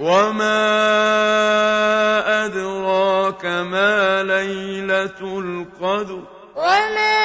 وَمَا أَدْرَاكَ مَا لَيْلَةُ الْقَدْرِ وَمَا